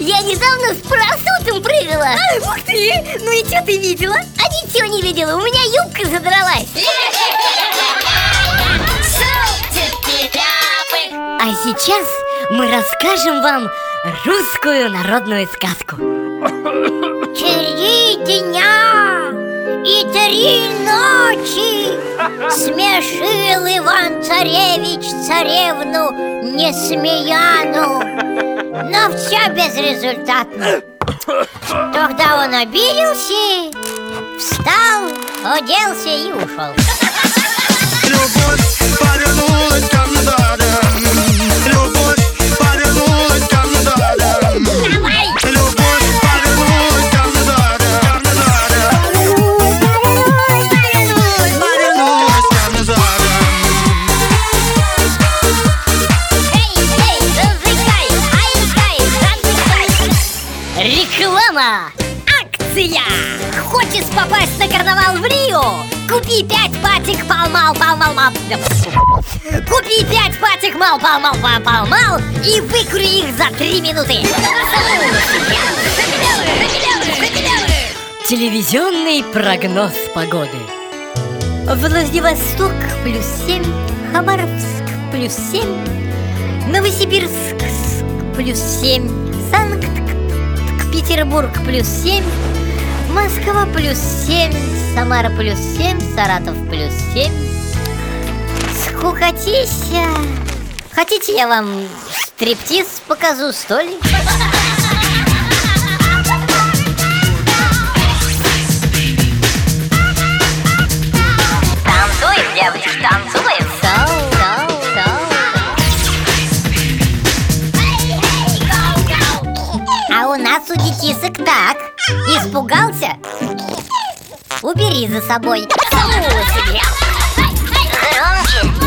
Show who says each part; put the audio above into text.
Speaker 1: Я недавно с парашютом прыгала. А, ух ты! Ну и что ты видела? А ничего не видела, у меня юбка задралась. А сейчас мы расскажем вам русскую народную сказку. Три дня и три ночи Смешил Иван-царевич царевну Несмеяну но все безрезультатно. Тогда он обиделся, встал, оделся и ушел. Любовь Реклама! Акция! Хочешь попасть на карнавал в Рио? Купи пять патик палмал палмал мал Купи пять патик мал палмал палмал и выкури их за три минуты. Телевизионный прогноз погоды. Владивосток плюс 7, Хабаровск плюс 7, Новосибирск плюс 7, Петербург плюс 7, Москва плюс 7, Самара плюс 7, Саратов плюс 7. Скукотища! Хотите, я вам стриптиз покажу, что ли? нас у детисок так. Испугался? Убери за собой. Громче.